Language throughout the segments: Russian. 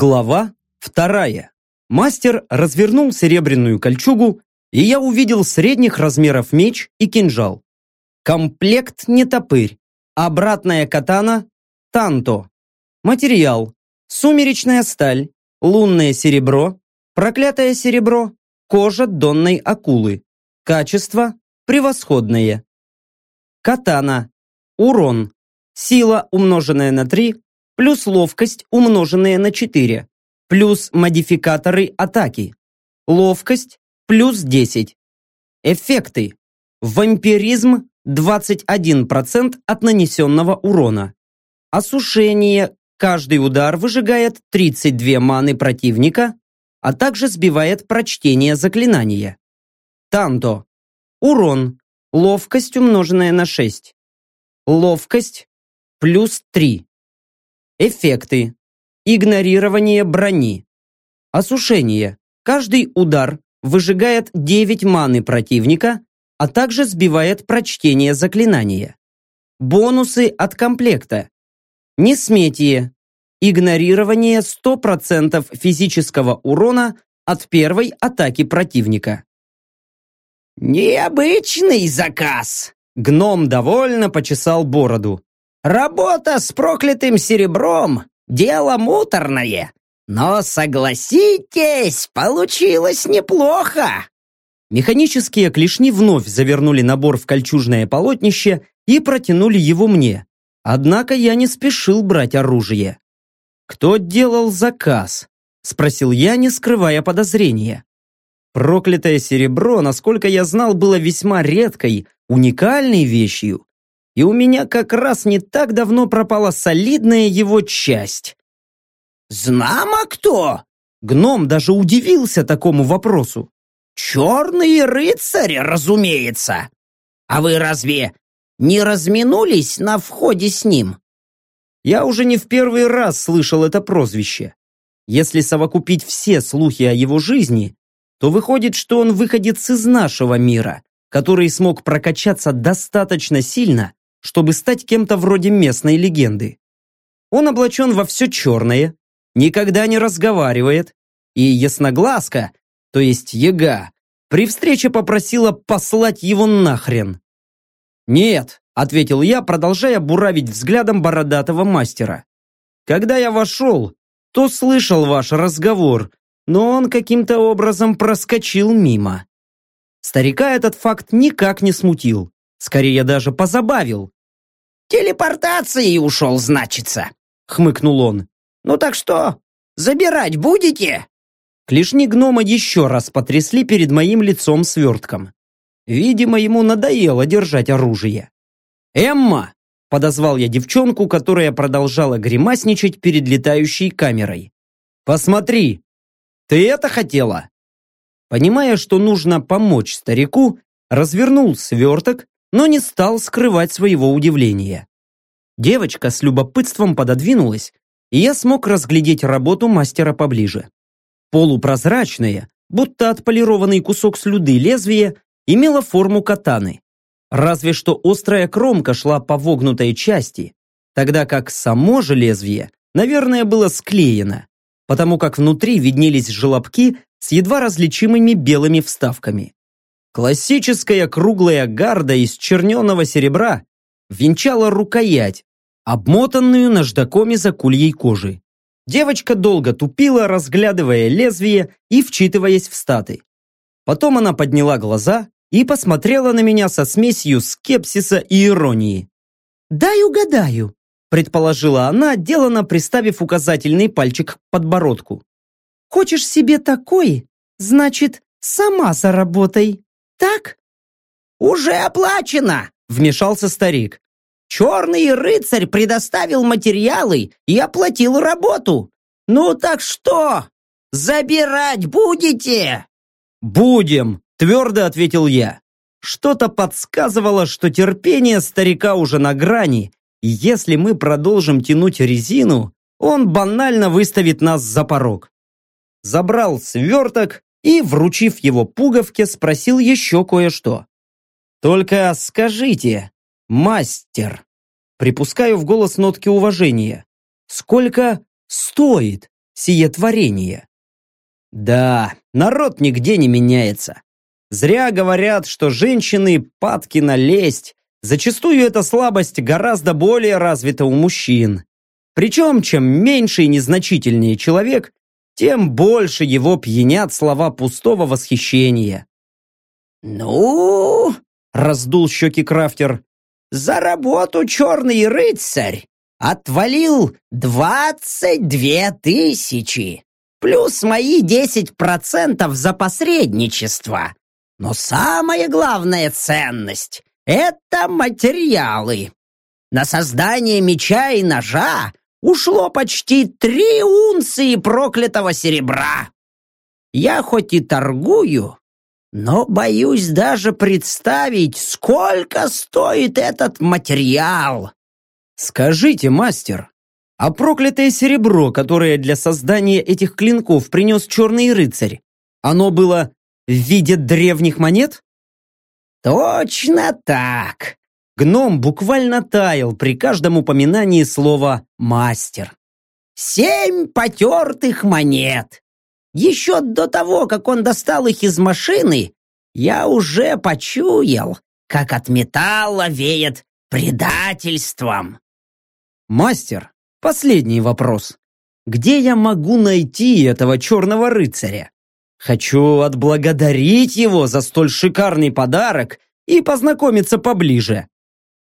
Глава вторая. Мастер развернул серебряную кольчугу, и я увидел средних размеров меч и кинжал. Комплект не топырь. Обратная катана – танто. Материал – сумеречная сталь, лунное серебро, проклятое серебро, кожа донной акулы. Качество – превосходное. Катана. Урон. Сила, умноженная на 3, плюс ловкость, умноженная на 4, плюс модификаторы атаки. Ловкость плюс 10. Эффекты. Вампиризм 21% от нанесенного урона. Осушение. Каждый удар выжигает 32 маны противника, а также сбивает прочтение заклинания. Танто. Урон. Ловкость, умноженная на 6. Ловкость плюс 3. Эффекты. Игнорирование брони. Осушение. Каждый удар выжигает 9 маны противника, а также сбивает прочтение заклинания. Бонусы от комплекта. Несметие. Игнорирование 100% физического урона от первой атаки противника. «Необычный заказ!» Гном довольно почесал бороду. Работа с проклятым серебром – дело муторное, но, согласитесь, получилось неплохо. Механические клешни вновь завернули набор в кольчужное полотнище и протянули его мне. Однако я не спешил брать оружие. «Кто делал заказ?» – спросил я, не скрывая подозрения. Проклятое серебро, насколько я знал, было весьма редкой, уникальной вещью, и у меня как раз не так давно пропала солидная его часть. «Знамо кто?» Гном даже удивился такому вопросу. «Черный рыцарь, разумеется! А вы разве не разминулись на входе с ним?» Я уже не в первый раз слышал это прозвище. Если совокупить все слухи о его жизни, то выходит, что он выходец из нашего мира, который смог прокачаться достаточно сильно, чтобы стать кем-то вроде местной легенды. Он облачен во все черное, никогда не разговаривает, и ясноглазка, то есть яга, при встрече попросила послать его нахрен. «Нет», — ответил я, продолжая буравить взглядом бородатого мастера. «Когда я вошел, то слышал ваш разговор, но он каким-то образом проскочил мимо». Старика этот факт никак не смутил. Скорее даже позабавил. «Телепортацией ушел, значится», — хмыкнул он. «Ну так что, забирать будете?» Клешни гнома еще раз потрясли перед моим лицом свертком. Видимо, ему надоело держать оружие. «Эмма!» – подозвал я девчонку, которая продолжала гримасничать перед летающей камерой. «Посмотри! Ты это хотела?» Понимая, что нужно помочь старику, развернул сверток но не стал скрывать своего удивления. Девочка с любопытством пододвинулась, и я смог разглядеть работу мастера поближе. Полупрозрачное, будто отполированный кусок слюды лезвие, имело форму катаны. Разве что острая кромка шла по вогнутой части, тогда как само же лезвие, наверное, было склеено, потому как внутри виднелись желобки с едва различимыми белыми вставками. Классическая круглая гарда из черненого серебра венчала рукоять, обмотанную наждаком из акульей кожи. Девочка долго тупила, разглядывая лезвие и вчитываясь в статы. Потом она подняла глаза и посмотрела на меня со смесью скепсиса и иронии. «Дай угадаю», – предположила она, делано приставив указательный пальчик к подбородку. «Хочешь себе такой? Значит, сама заработай» так?» «Уже оплачено!» – вмешался старик. «Черный рыцарь предоставил материалы и оплатил работу. Ну так что, забирать будете?» «Будем!» – твердо ответил я. Что-то подсказывало, что терпение старика уже на грани, и если мы продолжим тянуть резину, он банально выставит нас за порог. Забрал сверток и, вручив его пуговке, спросил еще кое-что. «Только скажите, мастер, припускаю в голос нотки уважения, сколько стоит сие творение. Да, народ нигде не меняется. Зря говорят, что женщины падки на лесть. Зачастую эта слабость гораздо более развита у мужчин. Причем, чем меньше и незначительнее человек, тем больше его пьянят слова пустого восхищения. «Ну, — раздул щеки крафтер, — за работу черный рыцарь отвалил двадцать две тысячи, плюс мои десять процентов за посредничество. Но самая главная ценность — это материалы. На создание меча и ножа ушло почти три унции проклятого серебра. Я хоть и торгую, но боюсь даже представить, сколько стоит этот материал. Скажите, мастер, а проклятое серебро, которое для создания этих клинков принес черный рыцарь, оно было в виде древних монет? Точно так. Гном буквально таял при каждом упоминании слова «мастер». Семь потертых монет. Еще до того, как он достал их из машины, я уже почуял, как от металла веет предательством. Мастер, последний вопрос. Где я могу найти этого черного рыцаря? Хочу отблагодарить его за столь шикарный подарок и познакомиться поближе.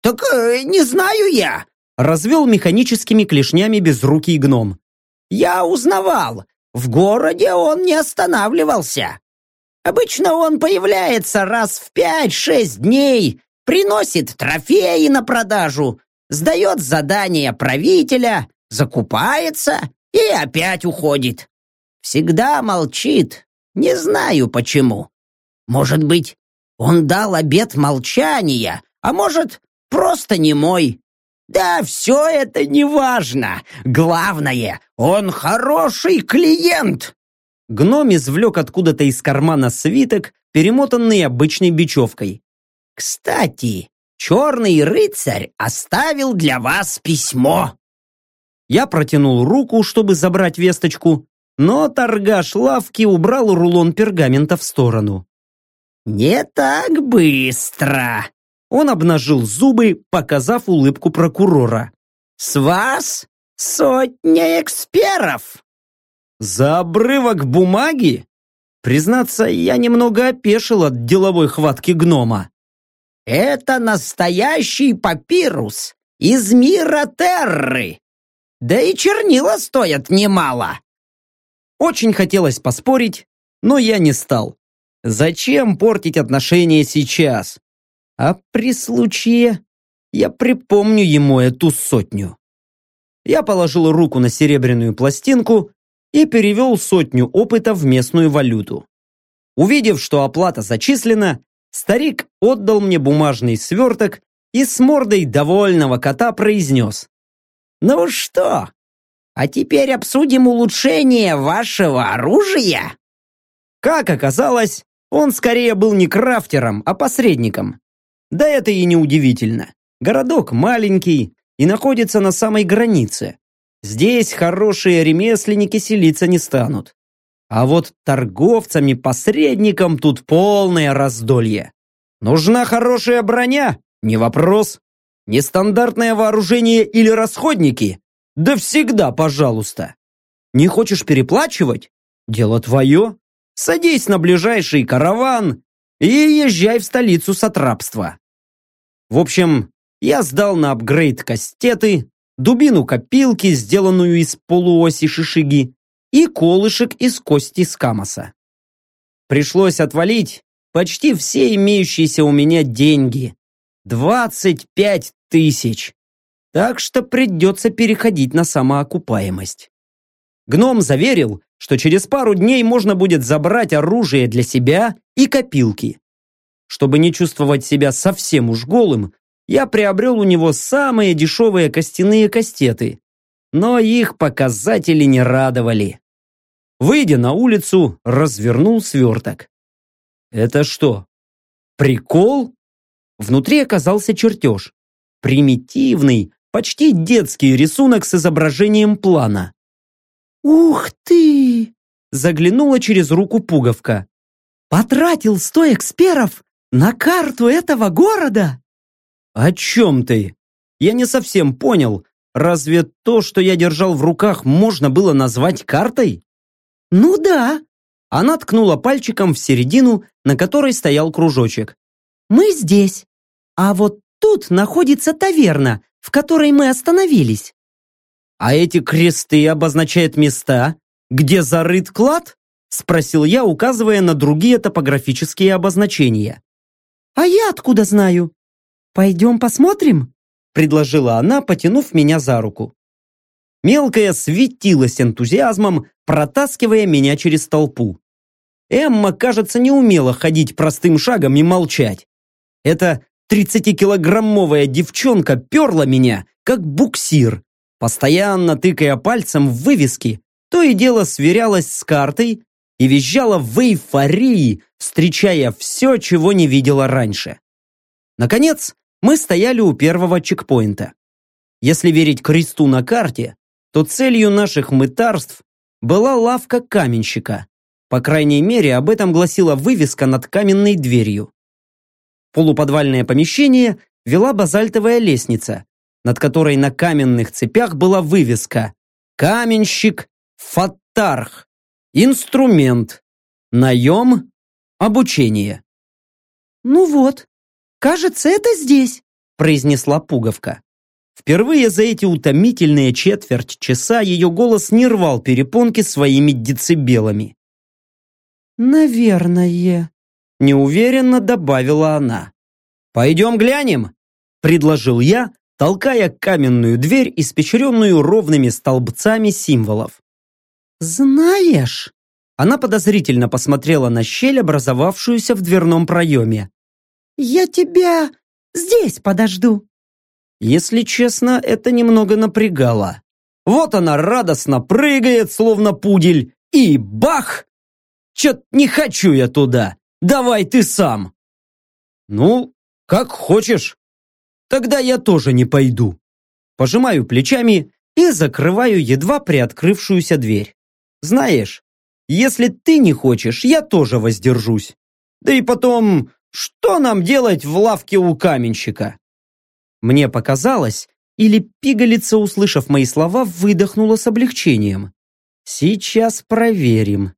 «Так э, не знаю я», — развел механическими клешнями безрукий гном. «Я узнавал, в городе он не останавливался. Обычно он появляется раз в пять-шесть дней, приносит трофеи на продажу, сдает задание правителя, закупается и опять уходит. Всегда молчит, не знаю почему. Может быть, он дал обет молчания, а может, просто не мой. Да все это не важно. Главное, он хороший клиент. Гном извлек откуда-то из кармана свиток, перемотанный обычной бечевкой. Кстати, черный рыцарь оставил для вас письмо. Я протянул руку, чтобы забрать весточку, но торгаш лавки убрал рулон пергамента в сторону. «Не так быстро!» Он обнажил зубы, показав улыбку прокурора. «С вас сотня эксперов!» «За обрывок бумаги?» Признаться, я немного опешил от деловой хватки гнома. «Это настоящий папирус из мира Терры! Да и чернила стоят немало!» Очень хотелось поспорить, но я не стал. Зачем портить отношения сейчас? А при случае я припомню ему эту сотню. Я положил руку на серебряную пластинку и перевел сотню опыта в местную валюту. Увидев, что оплата зачислена, старик отдал мне бумажный сверток и с мордой довольного кота произнес. «Ну что, а теперь обсудим улучшение вашего оружия?» Как оказалось, он скорее был не крафтером, а посредником. Да это и не удивительно. Городок маленький и находится на самой границе. Здесь хорошие ремесленники селиться не станут. А вот торговцам-посредникам тут полное раздолье. Нужна хорошая броня? Не вопрос. Нестандартное вооружение или расходники? Да всегда, пожалуйста. Не хочешь переплачивать? Дело твое. Садись на ближайший караван и езжай в столицу сатрапства. В общем, я сдал на апгрейд кастеты, дубину копилки, сделанную из полуоси шишиги, и колышек из кости скамоса. Пришлось отвалить почти все имеющиеся у меня деньги. 25 тысяч. Так что придется переходить на самоокупаемость. Гном заверил, что через пару дней можно будет забрать оружие для себя и копилки. Чтобы не чувствовать себя совсем уж голым, я приобрел у него самые дешевые костяные кастеты, но их показатели не радовали. Выйдя на улицу, развернул сверток. Это что, прикол? Внутри оказался чертеж. Примитивный, почти детский рисунок с изображением плана. «Ух ты!» Заглянула через руку пуговка. «Потратил сто эксперов на карту этого города?» «О чем ты?» Я не совсем понял. Разве то, что я держал в руках, можно было назвать картой? «Ну да». Она ткнула пальчиком в середину, на которой стоял кружочек. «Мы здесь. А вот тут находится таверна, в которой мы остановились». «А эти кресты обозначают места, где зарыт клад?» Спросил я, указывая на другие топографические обозначения. «А я откуда знаю? Пойдем посмотрим?» предложила она, потянув меня за руку. Мелкая светилась энтузиазмом, протаскивая меня через толпу. Эмма, кажется, не умела ходить простым шагом и молчать. Эта тридцатикилограммовая девчонка перла меня, как буксир, постоянно тыкая пальцем в вывески, то и дело сверялась с картой и визжала в эйфории, встречая все, чего не видела раньше. Наконец, мы стояли у первого чекпоинта. Если верить кресту на карте, то целью наших мытарств была лавка каменщика. По крайней мере, об этом гласила вывеска над каменной дверью. Полуподвальное помещение вела базальтовая лестница, над которой на каменных цепях была вывеска «Каменщик Фаттарх. Инструмент. Наем. Обучение». «Ну вот, кажется, это здесь», произнесла пуговка. Впервые за эти утомительные четверть часа ее голос не рвал перепонки своими децибелами. «Наверное», — неуверенно добавила она. «Пойдем глянем», — предложил я, толкая каменную дверь, испечренную ровными столбцами символов. «Знаешь...» Она подозрительно посмотрела на щель, образовавшуюся в дверном проеме. «Я тебя здесь подожду». Если честно, это немного напрягало. Вот она радостно прыгает, словно пудель, и бах! Чё-то не хочу я туда. Давай ты сам. Ну, как хочешь. Тогда я тоже не пойду. Пожимаю плечами и закрываю едва приоткрывшуюся дверь. Знаешь, если ты не хочешь, я тоже воздержусь. Да и потом, что нам делать в лавке у каменщика? Мне показалось, или пигалица, услышав мои слова, выдохнула с облегчением. Сейчас проверим.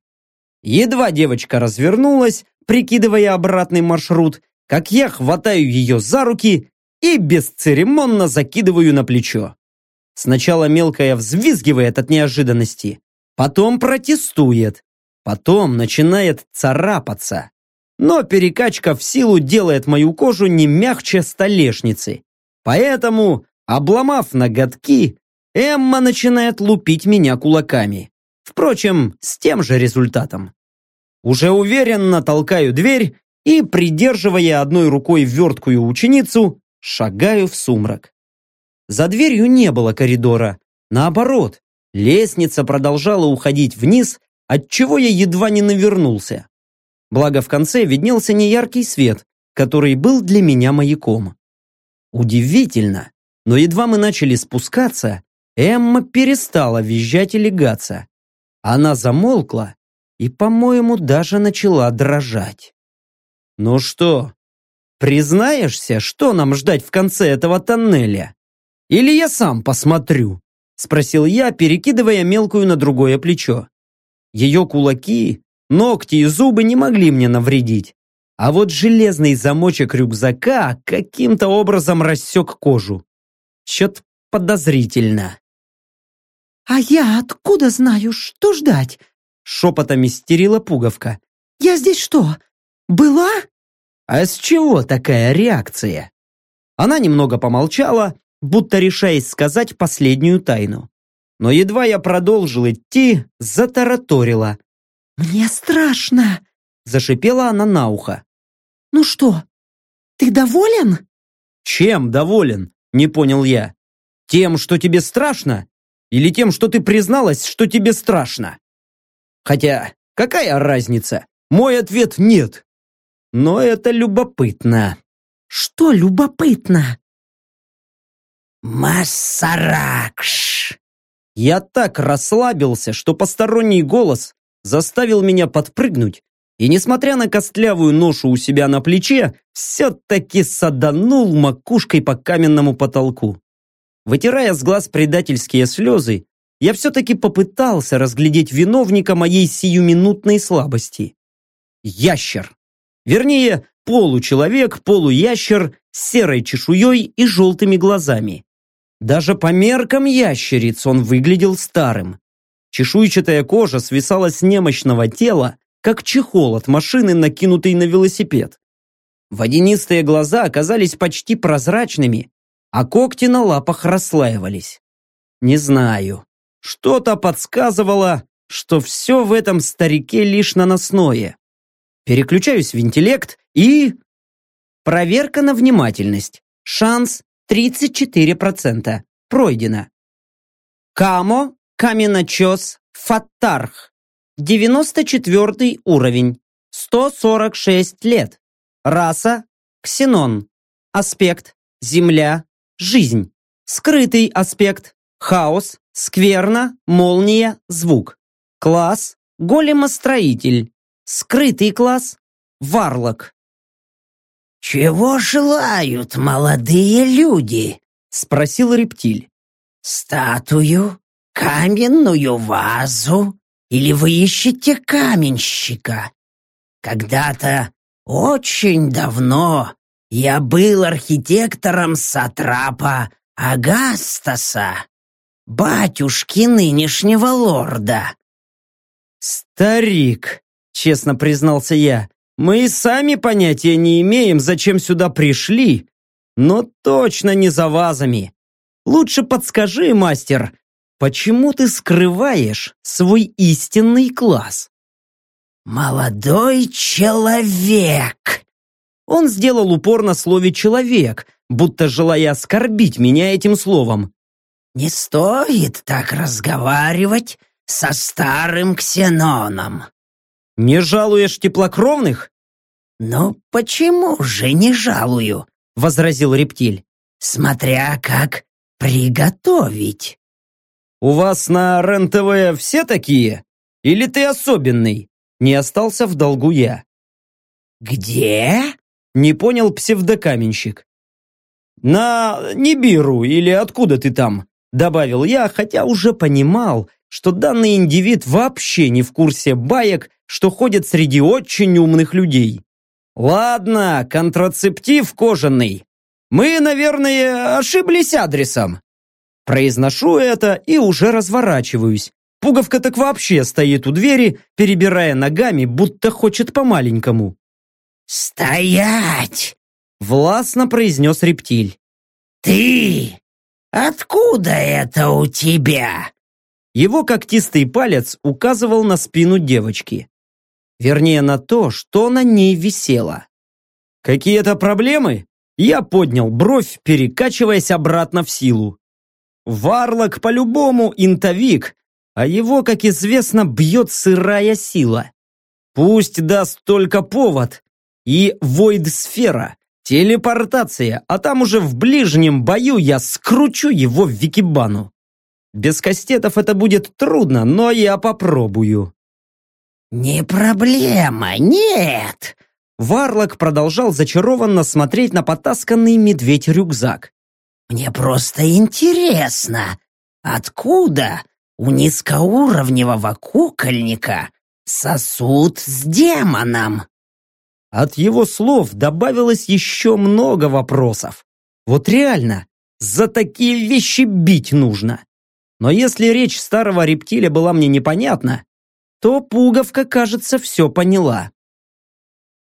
Едва девочка развернулась, прикидывая обратный маршрут, как я хватаю ее за руки и бесцеремонно закидываю на плечо. Сначала мелкая взвизгивает от неожиданности, потом протестует, потом начинает царапаться. Но перекачка в силу делает мою кожу не мягче столешницы. Поэтому, обломав ноготки, Эмма начинает лупить меня кулаками. Впрочем, с тем же результатом. Уже уверенно толкаю дверь и, придерживая одной рукой верткую ученицу, шагаю в сумрак. За дверью не было коридора. Наоборот, лестница продолжала уходить вниз, отчего я едва не навернулся. Благо в конце виднелся неяркий свет, который был для меня маяком. Удивительно, но едва мы начали спускаться, Эмма перестала визжать и легаться. Она замолкла и, по-моему, даже начала дрожать. «Ну что, признаешься, что нам ждать в конце этого тоннеля? Или я сам посмотрю?» Спросил я, перекидывая мелкую на другое плечо. Ее кулаки, ногти и зубы не могли мне навредить. А вот железный замочек рюкзака каким-то образом рассек кожу. Чет подозрительно. «А я откуда знаю, что ждать?» Шепотом истерила пуговка. «Я здесь что, была?» «А с чего такая реакция?» Она немного помолчала, будто решаясь сказать последнюю тайну. Но едва я продолжил идти, затараторила. «Мне страшно!» Зашипела она на ухо. «Ну что, ты доволен?» «Чем доволен?» Не понял я. «Тем, что тебе страшно? Или тем, что ты призналась, что тебе страшно? Хотя, какая разница? Мой ответ нет. Но это любопытно. Что любопытно? Массаракш! Я так расслабился, что посторонний голос заставил меня подпрыгнуть, и, несмотря на костлявую ношу у себя на плече, все-таки саданул макушкой по каменному потолку. Вытирая с глаз предательские слезы, я все-таки попытался разглядеть виновника моей сиюминутной слабости. Ящер. Вернее, получеловек, полуящер с серой чешуей и желтыми глазами. Даже по меркам ящериц он выглядел старым. Чешуйчатая кожа свисала с немощного тела, как чехол от машины, накинутый на велосипед. Водянистые глаза оказались почти прозрачными, а когти на лапах расслаивались. Не знаю, что-то подсказывало, что все в этом старике лишь наносное. Переключаюсь в интеллект и... Проверка на внимательность. Шанс 34%. Пройдено. Камо, каменочес, фаттарх. 94 уровень. 146 лет. Раса – ксенон. Аспект – земля, жизнь. Скрытый аспект – хаос, скверна, молния, звук. Класс – големостроитель. Скрытый класс – варлок. «Чего желают молодые люди?» — спросил рептиль. «Статую? Каменную вазу? Или вы ищете каменщика? Когда-то, очень давно, я был архитектором Сатрапа Агастаса, батюшки нынешнего лорда». «Старик», — честно признался я, мы и сами понятия не имеем, зачем сюда пришли, но точно не за вазами. Лучше подскажи, мастер, почему ты скрываешь свой истинный класс? «Молодой человек!» Он сделал упор на слове «человек», будто желая оскорбить меня этим словом. «Не стоит так разговаривать со старым ксеноном. «Не жалуешь теплокровных?» «Ну, почему же не жалую?» — возразил рептиль. «Смотря как приготовить». «У вас на РЕН-ТВ все такие? Или ты особенный?» Не остался в долгу я. «Где?» — не понял псевдокаменщик. «На Нибиру или откуда ты там?» — добавил я, хотя уже понимал, что данный индивид вообще не в курсе баек, что ходят среди очень умных людей. Ладно, контрацептив кожаный. Мы, наверное, ошиблись адресом. Произношу это и уже разворачиваюсь. Пуговка так вообще стоит у двери, перебирая ногами, будто хочет по-маленькому. «Стоять!» — властно произнес рептиль. «Ты! Откуда это у тебя?» Его когтистый палец указывал на спину девочки. Вернее, на то, что на ней висело. Какие-то проблемы? Я поднял бровь, перекачиваясь обратно в силу. Варлок по-любому интовик, а его, как известно, бьет сырая сила. Пусть даст только повод. И войд-сфера, телепортация, а там уже в ближнем бою я скручу его в викибану. Без кастетов это будет трудно, но я попробую. «Не проблема, нет!» Варлок продолжал зачарованно смотреть на потасканный медведь-рюкзак. «Мне просто интересно, откуда у низкоуровневого кукольника сосуд с демоном?» От его слов добавилось еще много вопросов. Вот реально, за такие вещи бить нужно. Но если речь старого рептиля была мне непонятна, то пуговка, кажется, все поняла.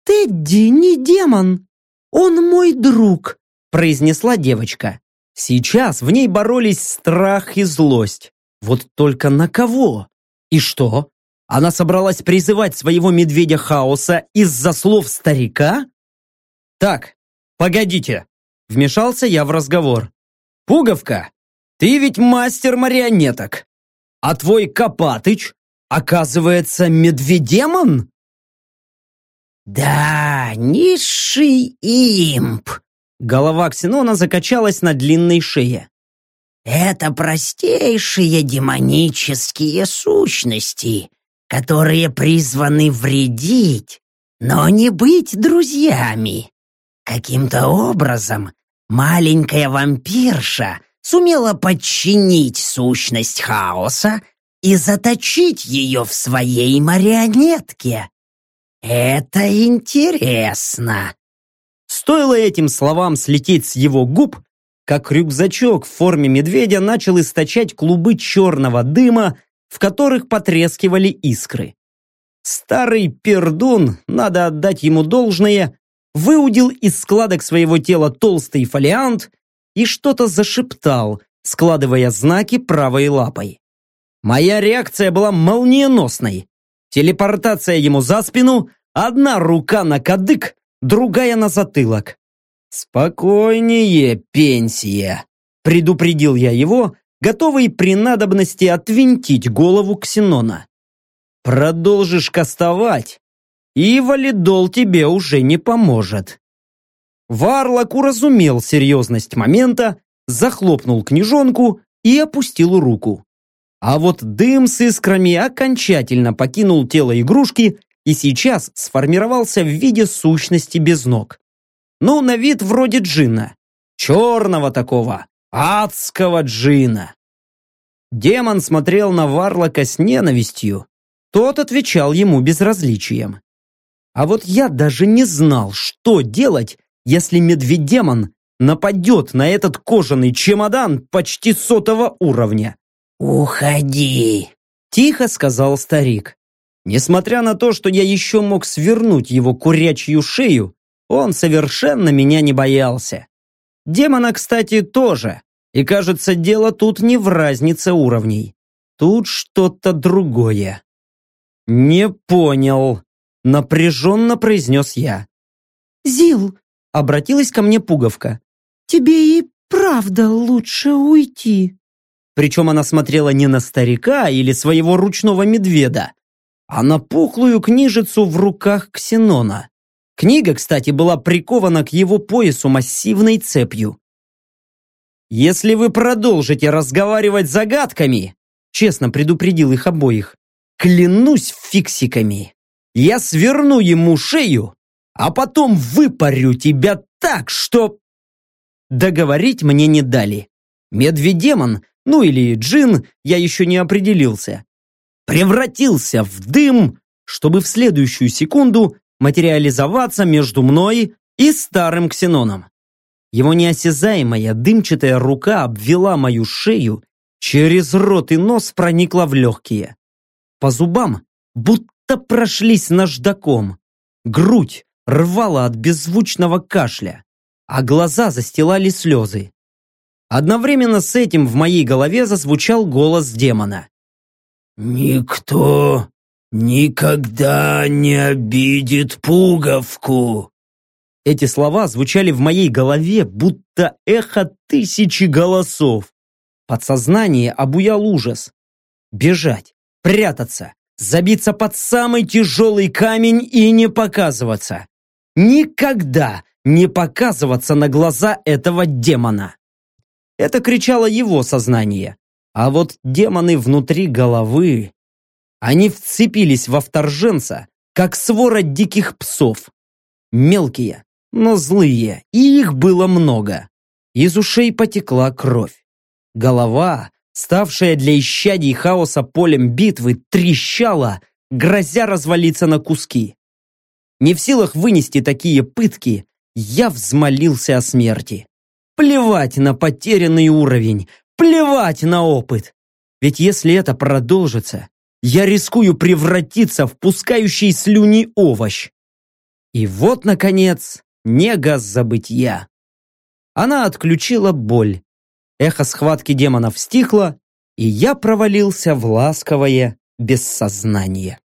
«Тедди не демон, он мой друг», произнесла девочка. Сейчас в ней боролись страх и злость. Вот только на кого? И что? Она собралась призывать своего медведя хаоса из-за слов старика? Так, погодите. Вмешался я в разговор. Пуговка, ты ведь мастер марионеток. А твой Копатыч Оказывается, медведемон? Да, низший имп. Голова Ксенона закачалась на длинной шее. Это простейшие демонические сущности, которые призваны вредить, но не быть друзьями. Каким-то образом маленькая вампирша сумела подчинить сущность хаоса и заточить ее в своей марионетке. Это интересно. Стоило этим словам слететь с его губ, как рюкзачок в форме медведя начал источать клубы черного дыма, в которых потрескивали искры. Старый пердун, надо отдать ему должное, выудил из складок своего тела толстый фолиант и что-то зашептал, складывая знаки правой лапой. Моя реакция была молниеносной. Телепортация ему за спину, одна рука на кадык, другая на затылок. «Спокойнее, пенсия!» предупредил я его, готовый при надобности отвинтить голову Ксенона. «Продолжишь кастовать, и валидол тебе уже не поможет». Варлок уразумел серьезность момента, захлопнул книжонку и опустил руку. А вот дым с искрами окончательно покинул тело игрушки и сейчас сформировался в виде сущности без ног. Ну, на вид вроде джина. Черного такого, адского джина. Демон смотрел на Варлока с ненавистью. Тот отвечал ему безразличием. А вот я даже не знал, что делать, если медведь-демон нападет на этот кожаный чемодан почти сотого уровня. «Уходи!» – тихо сказал старик. Несмотря на то, что я еще мог свернуть его курячью шею, он совершенно меня не боялся. Демона, кстати, тоже. И кажется, дело тут не в разнице уровней. Тут что-то другое. «Не понял», — напряженно произнес я. «Зил, Обратилась ко мне пуговка. «Тебе и правда лучше уйти». Причем она смотрела не на старика или своего ручного медведа, а на пухлую книжицу в руках Ксенона. Книга, кстати, была прикована к его поясу массивной цепью. «Если вы продолжите разговаривать загадками», честно предупредил их обоих, клянусь фиксиками, я сверну ему шею а потом выпарю тебя так, что...» Договорить мне не дали. Медведемон, ну или джин, я еще не определился, превратился в дым, чтобы в следующую секунду материализоваться между мной и старым ксеноном. Его неосязаемая дымчатая рука обвела мою шею, через рот и нос проникла в легкие. По зубам будто прошлись наждаком. Грудь рвало от беззвучного кашля, а глаза застилали слезы. Одновременно с этим в моей голове зазвучал голос демона. «Никто никогда не обидит пуговку!» Эти слова звучали в моей голове, будто эхо тысячи голосов. Подсознание обуял ужас. Бежать, прятаться, забиться под самый тяжелый камень и не показываться никогда не показываться на глаза этого демона. Это кричало его сознание. А вот демоны внутри головы... Они вцепились во вторженца, как свора диких псов. Мелкие, но злые, и их было много. Из ушей потекла кровь. Голова, ставшая для исчадий хаоса полем битвы, трещала, грозя развалиться на куски. Не в силах вынести такие пытки, я взмолился о смерти. Плевать на потерянный уровень, плевать на опыт. Ведь если это продолжится, я рискую превратиться в пускающий слюни овощ. И вот, наконец, нега забытья. Она отключила боль. Эхо схватки демонов стихло, и я провалился в ласковое бессознание.